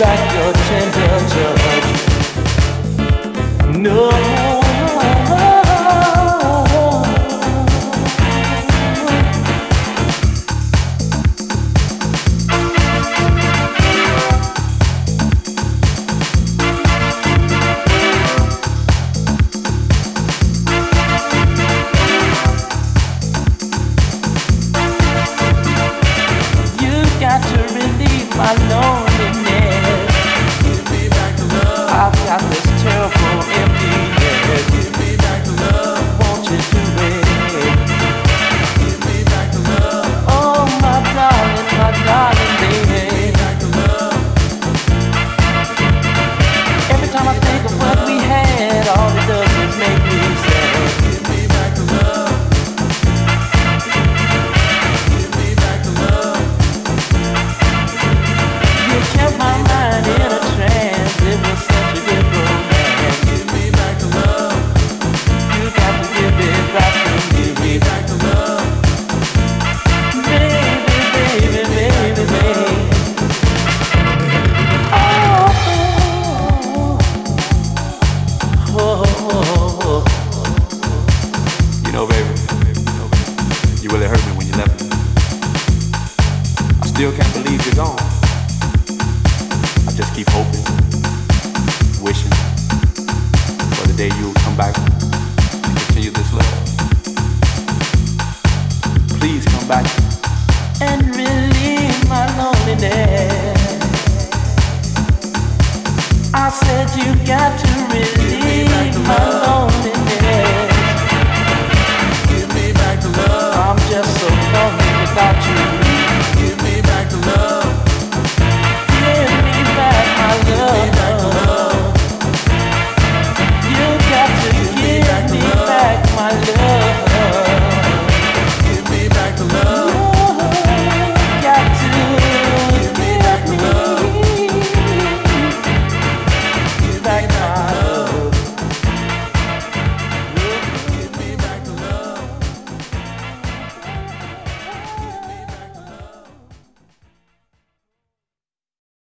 like your gone. I just keep hoping, wishing for the day you'll come back and continue this love. Please come back and relieve my loneliness. I said you got to relieve my loneliness.